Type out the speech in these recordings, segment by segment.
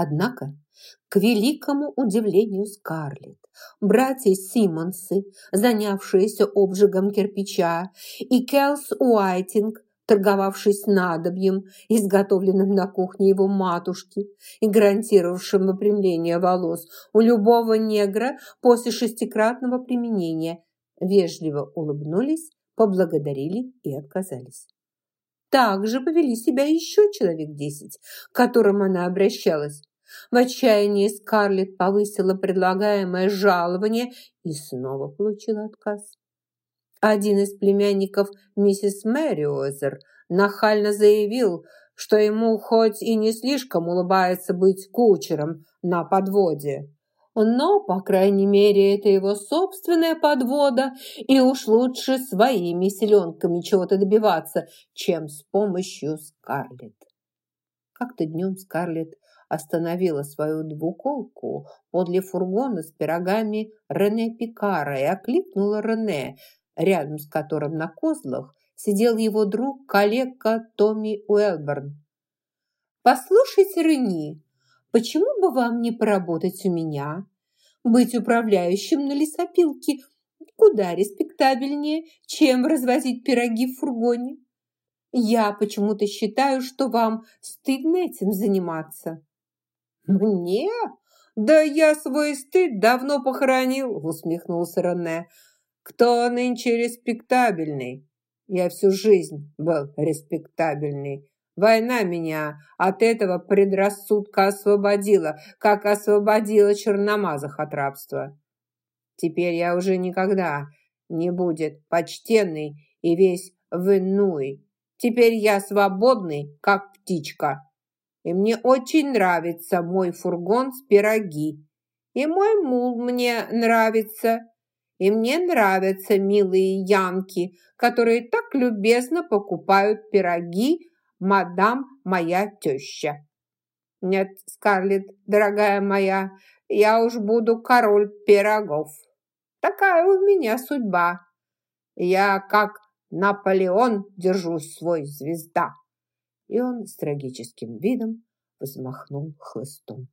Однако, к великому удивлению Скарлетт, братья Симмонсы, занявшиеся обжигом кирпича, и Келс Уайтинг, торговавший снадобьем, изготовленным на кухне его матушки и гарантировавшим выпрямление волос у любого негра после шестикратного применения, вежливо улыбнулись, поблагодарили и отказались. Также повели себя еще человек десять, к которым она обращалась. В отчаянии Скарлетт повысила предлагаемое жалование и снова получила отказ. Один из племянников миссис Мэриозер нахально заявил, что ему хоть и не слишком улыбается быть кучером на подводе, но, по крайней мере, это его собственная подвода, и уж лучше своими селенками чего-то добиваться, чем с помощью Скарлетт. Как-то днем Скарлетт остановила свою двуколку подле фургона с пирогами Рене Пикара и окликнула Рене, рядом с которым на козлах сидел его друг, коллега Томми Уэлберн. «Послушайте, Рени, почему бы вам не поработать у меня? Быть управляющим на лесопилке куда респектабельнее, чем развозить пироги в фургоне. Я почему-то считаю, что вам стыдно этим заниматься». «Мне? Да я свой стыд давно похоронил», усмехнулся Рене. Кто нынче респектабельный? Я всю жизнь был респектабельный. Война меня от этого предрассудка освободила, как освободила черномазых от рабства. Теперь я уже никогда не будет почтенный и весь вынуй. Теперь я свободный, как птичка. И мне очень нравится мой фургон с пироги. И мой мул мне нравится. И мне нравятся милые янки, которые так любезно покупают пироги мадам моя теща. Нет, Скарлетт, дорогая моя, я уж буду король пирогов. Такая у меня судьба. Я, как Наполеон, держусь свой звезда. И он с трагическим видом взмахнул хлыстом.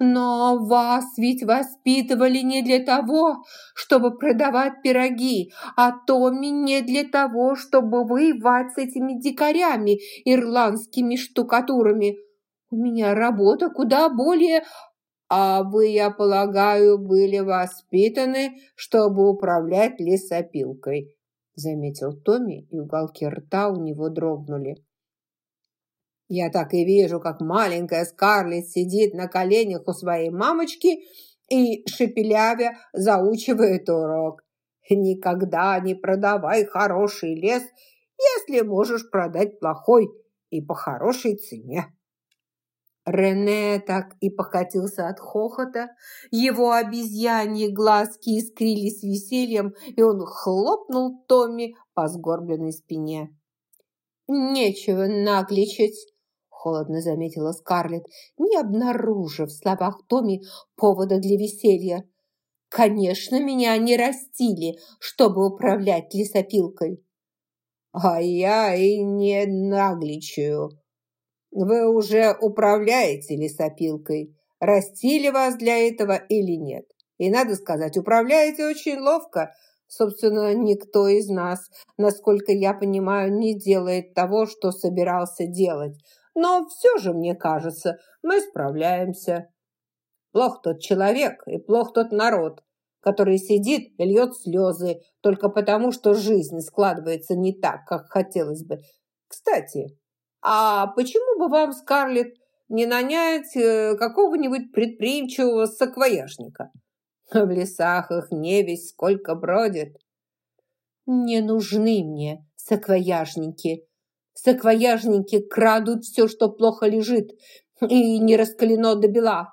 Но вас ведь воспитывали не для того, чтобы продавать пироги, а Томми не для того, чтобы воевать с этими дикарями, ирландскими штукатурами. У меня работа куда более... А вы, я полагаю, были воспитаны, чтобы управлять лесопилкой, заметил Томми, и уголки рта у него дрогнули. Я так и вижу, как маленькая Скарлетт сидит на коленях у своей мамочки и, шепелявя, заучивает урок. Никогда не продавай хороший лес, если можешь продать плохой и по хорошей цене. Рене так и покатился от хохота. Его обезьяньи глазки искрились весельем, и он хлопнул Томми по сгорбленной спине. «Нечего нагличать холодно заметила Скарлетт, не обнаружив в словах Томи повода для веселья. «Конечно, меня не растили, чтобы управлять лесопилкой». «А я и не нагличаю. Вы уже управляете лесопилкой. Растили вас для этого или нет? И, надо сказать, управляете очень ловко». Собственно, никто из нас, насколько я понимаю, не делает того, что собирался делать. Но все же, мне кажется, мы справляемся. Плох тот человек и плох тот народ, который сидит и льет слезы только потому, что жизнь складывается не так, как хотелось бы. Кстати, а почему бы вам, Скарлетт, не нанять э, какого-нибудь предприимчивого саквояжника? В лесах их не весь сколько бродит. Не нужны мне саквояжники, Саквояжники крадут все, что плохо лежит, и не раскалено до бела.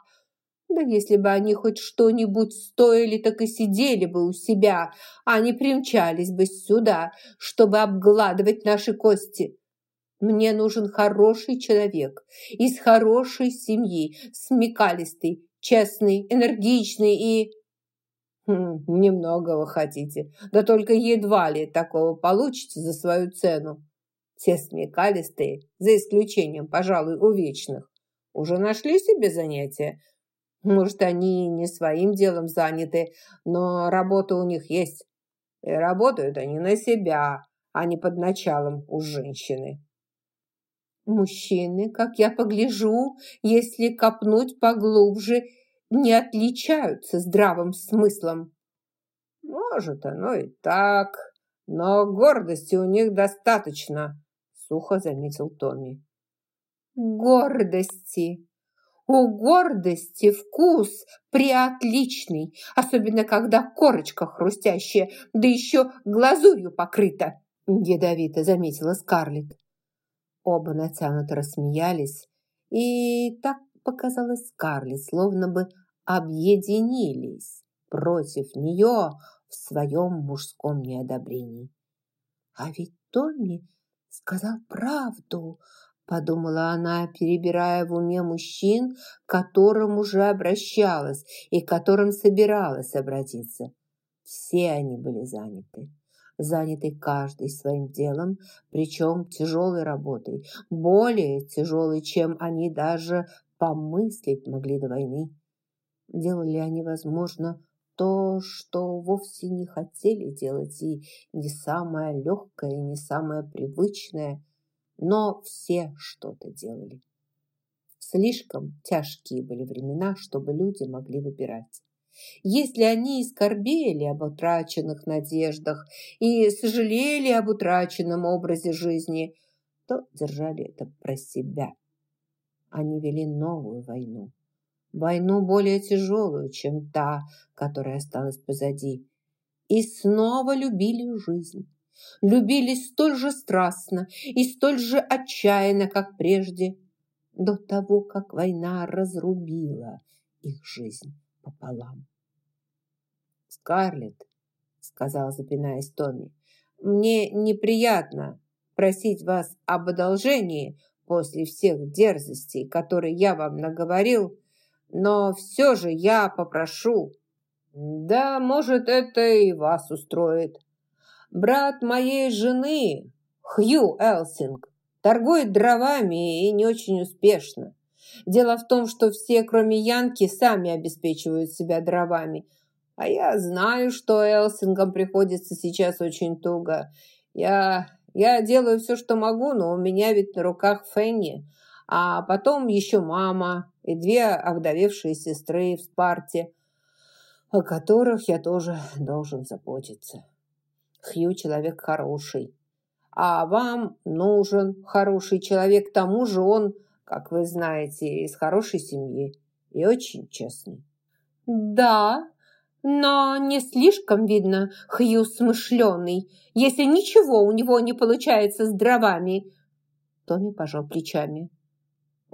Да если бы они хоть что-нибудь стоили, так и сидели бы у себя, а не примчались бы сюда, чтобы обгладывать наши кости. Мне нужен хороший человек, из хорошей семьи, смекалистый, честный, энергичный и... Хм, немного вы хотите, да только едва ли такого получите за свою цену. Все смекалистые, за исключением, пожалуй, у вечных. Уже нашли себе занятия? Может, они не своим делом заняты, но работа у них есть. И работают они на себя, а не под началом у женщины. Мужчины, как я погляжу, если копнуть поглубже, не отличаются здравым смыслом. Может, оно и так, но гордости у них достаточно, сухо заметил Томми. Гордости! У гордости вкус приотличный, особенно когда корочка хрустящая, да еще глазурью покрыта, ядовито заметила Скарлетт. Оба натянуто рассмеялись, и так показалось Скарлетт, словно бы объединились против нее в своем мужском неодобрении. А ведь Томми сказал правду, подумала она, перебирая в уме мужчин, к которым уже обращалась и к которым собиралась обратиться. Все они были заняты. Заняты каждый своим делом, причем тяжелой работой, более тяжелой, чем они даже помыслить могли до войны. Делали они, возможно, то, что вовсе не хотели делать, и не самое легкое, и не самое привычное – но все что-то делали. Слишком тяжкие были времена, чтобы люди могли выбирать. Если они и скорбели об утраченных надеждах и сожалели об утраченном образе жизни, то держали это про себя. Они вели новую войну. Войну более тяжелую, чем та, которая осталась позади. И снова любили жизнь любили столь же страстно и столь же отчаянно, как прежде, до того, как война разрубила их жизнь пополам. «Скарлетт», — сказал, запинаясь Томми, «мне неприятно просить вас об одолжении после всех дерзостей, которые я вам наговорил, но все же я попрошу. Да, может, это и вас устроит. Брат моей жены, Хью Элсинг, торгует дровами и не очень успешно. Дело в том, что все, кроме Янки, сами обеспечивают себя дровами. А я знаю, что Элсингам приходится сейчас очень туго. Я, я делаю все, что могу, но у меня ведь на руках Фенни. А потом еще мама и две овдовевшие сестры в Спарте, о которых я тоже должен заботиться. Хью человек хороший. А вам нужен хороший человек, к тому же он, как вы знаете, из хорошей семьи и очень честный. Да, но не слишком видно Хью смышленый, если ничего у него не получается с дровами. Томми пожал плечами.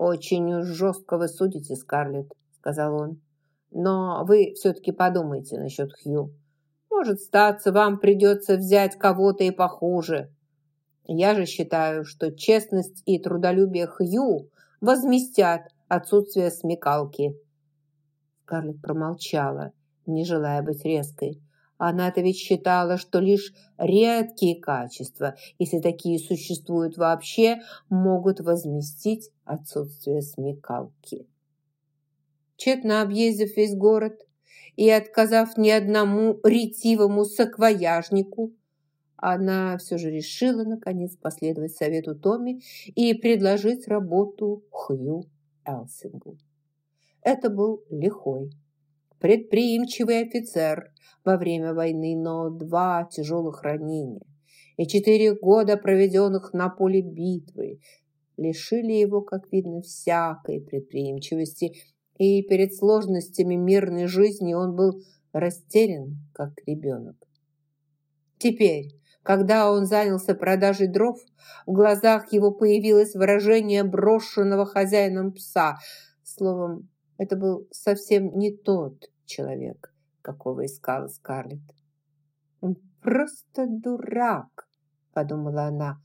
«Очень жестко вы судите, Скарлетт», — сказал он. «Но вы все-таки подумайте насчет Хью. Может, статься, вам придется взять кого-то и похуже. Я же считаю, что честность и трудолюбие Хью возместят отсутствие смекалки. Скарлетт промолчала, не желая быть резкой. Она-то ведь считала, что лишь редкие качества, если такие существуют вообще, могут возместить отсутствие смекалки. Тщетно объездив весь город, и, отказав ни одному ретивому саквояжнику, она все же решила, наконец, последовать совету Томми и предложить работу Хью Элсингу. Это был лихой, предприимчивый офицер во время войны, но два тяжелых ранения и четыре года, проведенных на поле битвы, лишили его, как видно, всякой предприимчивости и перед сложностями мирной жизни он был растерян, как ребенок. Теперь, когда он занялся продажей дров, в глазах его появилось выражение брошенного хозяином пса. Словом, это был совсем не тот человек, какого искала Скарлетт. «Он просто дурак», — подумала она.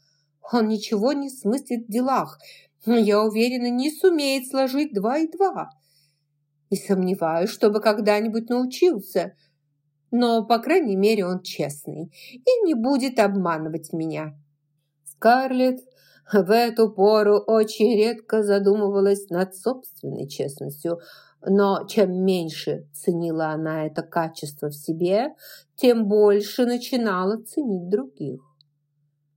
«Он ничего не смыслит в делах, я уверена, не сумеет сложить два и два и сомневаюсь, чтобы когда-нибудь научился. Но, по крайней мере, он честный и не будет обманывать меня». Скарлетт в эту пору очень редко задумывалась над собственной честностью, но чем меньше ценила она это качество в себе, тем больше начинала ценить других.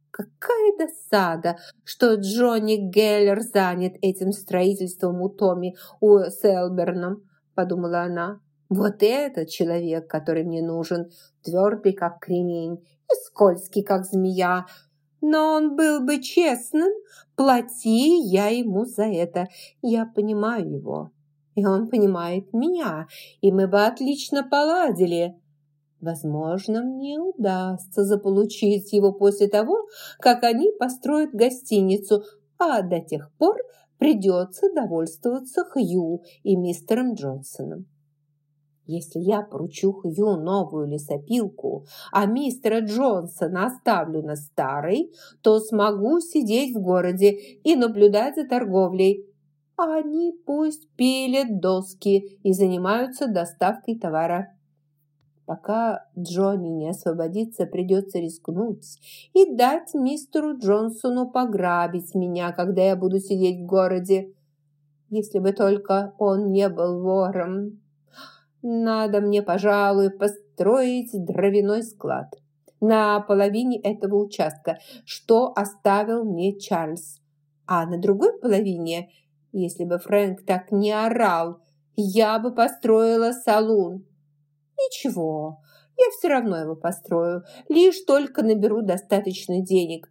Какая досада, что Джонни Геллер занят этим строительством у Томми у Селберном, подумала она. Вот этот человек, который мне нужен, твердый, как кремень, и скользкий, как змея. Но он был бы честным, плати я ему за это. Я понимаю его, и он понимает меня, и мы бы отлично поладили. Возможно, мне удастся заполучить его после того, как они построят гостиницу, а до тех пор придется довольствоваться Хью и мистером Джонсоном. Если я поручу Хью новую лесопилку, а мистера Джонсона оставлю на старой, то смогу сидеть в городе и наблюдать за торговлей. Они пусть пилят доски и занимаются доставкой товара. Пока Джонни не освободится, придется рискнуть и дать мистеру Джонсону пограбить меня, когда я буду сидеть в городе. Если бы только он не был вором. Надо мне, пожалуй, построить дровяной склад на половине этого участка, что оставил мне Чарльз. А на другой половине, если бы Фрэнк так не орал, я бы построила салун. Ничего, я все равно его построю, лишь только наберу достаточно денег.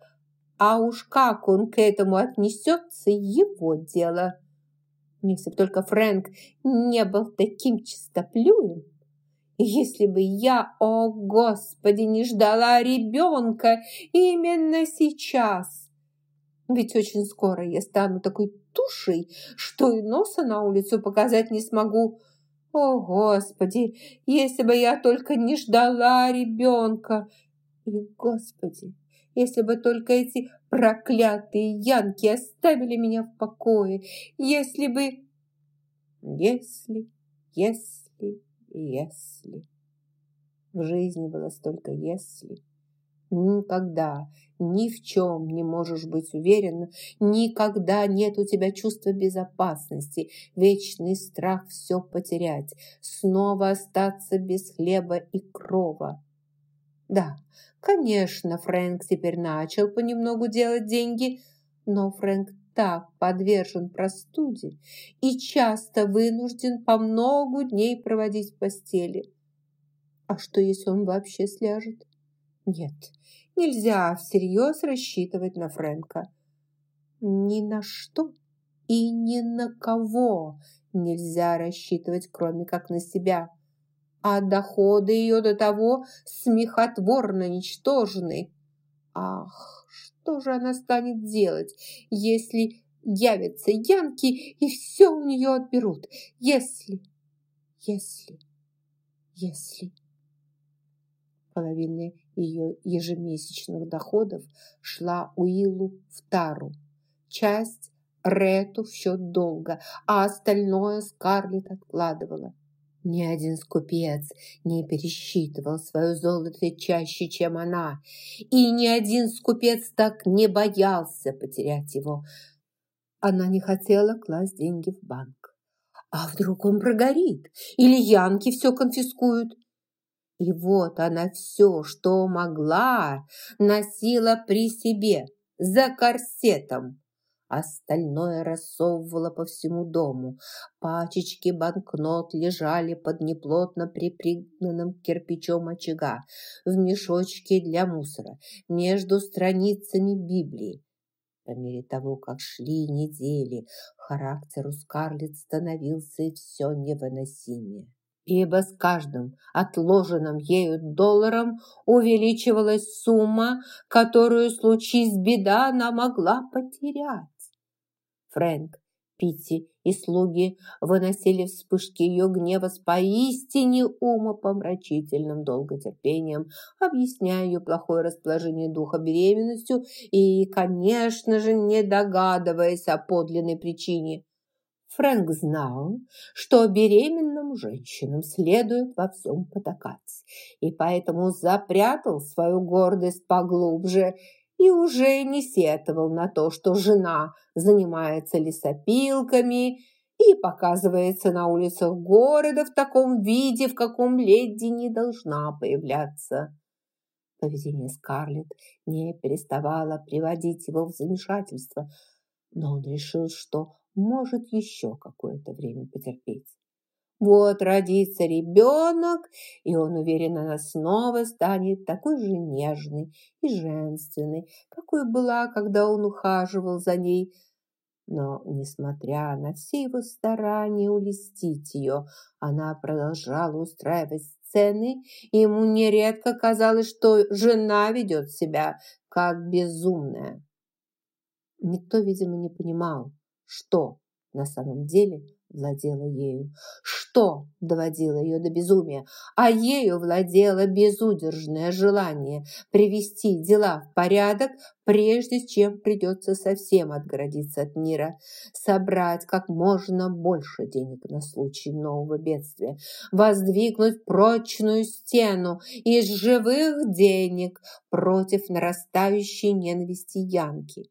А уж как он к этому отнесется, его дело. Если бы только Фрэнк не был таким чистоплюем. Если бы я, о Господи, не ждала ребенка именно сейчас. Ведь очень скоро я стану такой тушей, что и носа на улицу показать не смогу. О, Господи, если бы я только не ждала ребенка. И, Господи, если бы только эти проклятые янки оставили меня в покое, если бы... Если, если, если... В жизни было столько «если». Никогда, ни в чем не можешь быть уверен, никогда нет у тебя чувства безопасности, вечный страх все потерять, снова остаться без хлеба и крова. Да, Конечно, Фрэнк теперь начал понемногу делать деньги, но Фрэнк так подвержен простуде и часто вынужден по многу дней проводить в постели. А что, если он вообще сляжет? Нет, нельзя всерьез рассчитывать на Фрэнка. Ни на что и ни на кого нельзя рассчитывать, кроме как на себя а доходы ее до того смехотворно ничтожны. Ах, что же она станет делать, если явятся янки и все у нее отберут? Если, если, если... Половина ее ежемесячных доходов шла Уиллу в тару. Часть Рету в счет долга, а остальное Скарлетт откладывала. Ни один скупец не пересчитывал свое золото чаще, чем она, и ни один скупец так не боялся потерять его. Она не хотела класть деньги в банк. А вдруг он прогорит, или янки все конфискуют? И вот она все, что могла, носила при себе, за корсетом. Остальное рассовывала по всему дому. Пачечки банкнот лежали под неплотно припригнанным кирпичом очага, в мешочке для мусора, между страницами Библии. По мере того, как шли недели, характер у Скарлетт становился все невыносимее ибо с каждым отложенным ею долларом увеличивалась сумма, которую, случись беда, она могла потерять. Фрэнк, Питти и слуги выносили вспышки ее гнева с поистине умопомрачительным долготерпением, объясняя ее плохое расположение духа беременностью и, конечно же, не догадываясь о подлинной причине. Фрэнк знал, что беременным женщинам следует во всем потакать, и поэтому запрятал свою гордость поглубже и уже не сетовал на то, что жена занимается лесопилками и показывается на улицах города в таком виде, в каком леди не должна появляться. Поведение Скарлетт не переставало приводить его в замешательство, но он решил, что может еще какое-то время потерпеть. Вот родится ребенок, и он уверен, она снова станет такой же нежной и женственной, какой была, когда он ухаживал за ней. Но, несмотря на все его старания улестить ее, она продолжала устраивать сцены, и ему нередко казалось, что жена ведет себя как безумная. Никто, видимо, не понимал, что на самом деле владела ею, что доводило ее до безумия, а ею владело безудержное желание привести дела в порядок, прежде чем придется совсем отгородиться от мира, собрать как можно больше денег на случай нового бедствия, воздвигнуть прочную стену из живых денег против нарастающей ненависти Янки.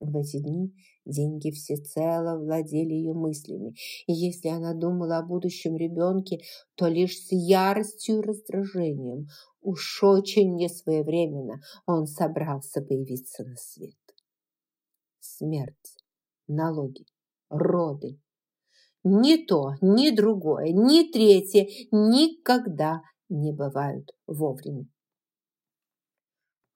В эти дни деньги всецело владели ее мыслями, и если она думала о будущем ребенке, то лишь с яростью и раздражением. Уж очень несвоевременно он собрался появиться на свет. Смерть, налоги, роды. Ни то, ни другое, ни третье никогда не бывают вовремя.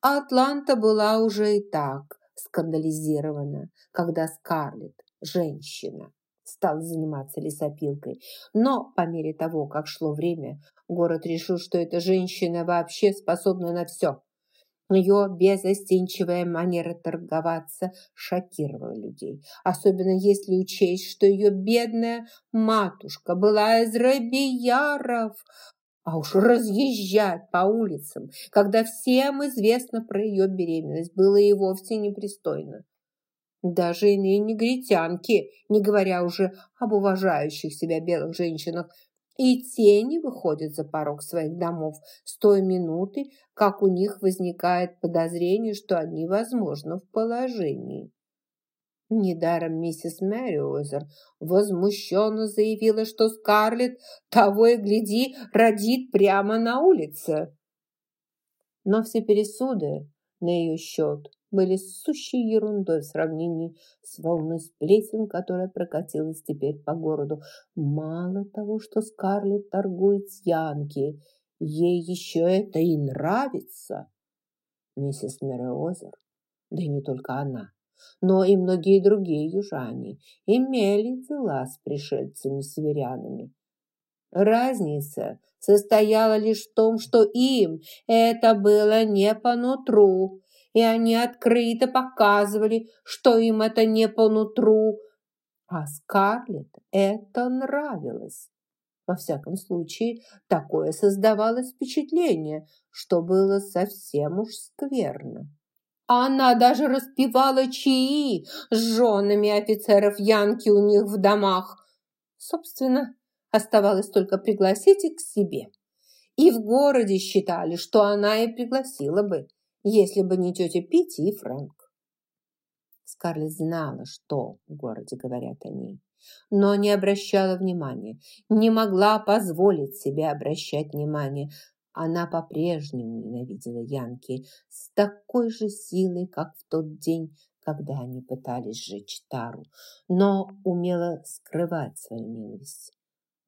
Атланта была уже и так скандализирована, когда Скарлетт, женщина, стала заниматься лесопилкой. Но по мере того, как шло время, город решил, что эта женщина вообще способна на все. Ее безостенчивая манера торговаться шокировала людей, особенно если учесть, что ее бедная матушка была из Рабияров, а уж разъезжать по улицам, когда всем известно про ее беременность, было и вовсе непристойно. Даже иные негритянки, не говоря уже об уважающих себя белых женщинах, и те не выходят за порог своих домов с той минуты, как у них возникает подозрение, что они, возможно, в положении. Недаром миссис Мэриуэзер возмущенно заявила, что Скарлетт того и гляди родит прямо на улице. Но все пересуды на ее счет были сущей ерундой в сравнении с волной сплетен, которая прокатилась теперь по городу. Мало того, что Скарлетт торгует с Янки, ей еще это и нравится. Миссис Мерриозер, да и не только она, но и многие другие южане имели дела с пришельцами-северянами. Разница состояла лишь в том, что им это было не по нутру, и они открыто показывали, что им это не по нутру, а Скарлетт это нравилось. Во всяком случае, такое создавалось впечатление, что было совсем уж скверно. Она даже распевала чаи с женами офицеров Янки у них в домах. Собственно, оставалось только пригласить их к себе. И в городе считали, что она и пригласила бы, если бы не тетя Питти и Фрэнк. Скарлетт знала, что в городе говорят о ней, но не обращала внимания, не могла позволить себе обращать внимание, она по-прежнему ненавидела Янки с такой же силой, как в тот день, когда они пытались сжечь Тару, но умела скрывать свою ненависть.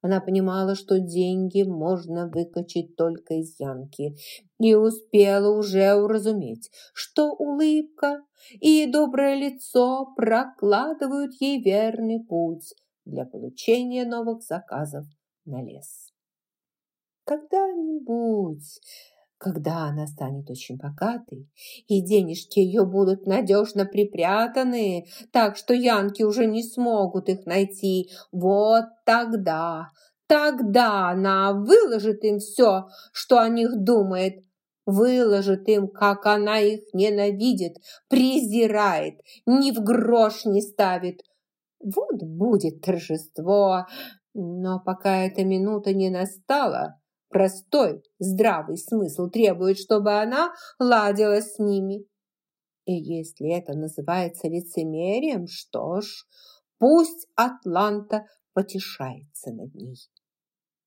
Она понимала, что деньги можно выкачать только из Янки, и успела уже уразуметь, что улыбка и доброе лицо прокладывают ей верный путь для получения новых заказов на лес. Когда-нибудь, когда она станет очень богатой, и денежки ее будут надежно припрятаны, так что янки уже не смогут их найти, вот тогда, тогда она выложит им все, что о них думает, выложит им, как она их ненавидит, презирает, ни в грош не ставит. Вот будет торжество, но пока эта минута не настала, Простой, здравый смысл требует, чтобы она ладила с ними. И если это называется лицемерием, что ж, пусть Атланта потешается над ней.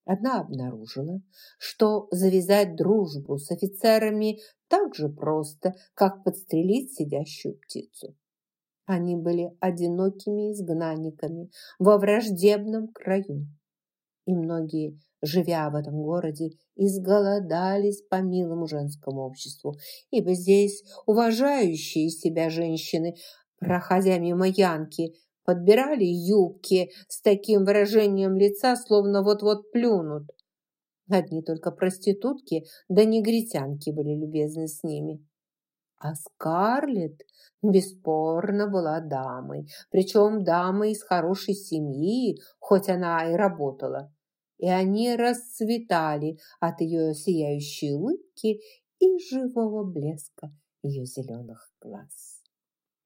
Одна обнаружила, что завязать дружбу с офицерами так же просто, как подстрелить сидящую птицу. Они были одинокими изгнанниками во враждебном краю. И многие, живя в этом городе, изголодались по милому женскому обществу, ибо здесь уважающие себя женщины, проходя мимо Янки, подбирали юбки с таким выражением лица, словно вот-вот плюнут. Одни только проститутки да негритянки были любезны с ними. А Скарлетт бесспорно была дамой, причем дамой из хорошей семьи, хоть она и работала. И они расцветали от ее сияющей улыбки и живого блеска ее зеленых глаз.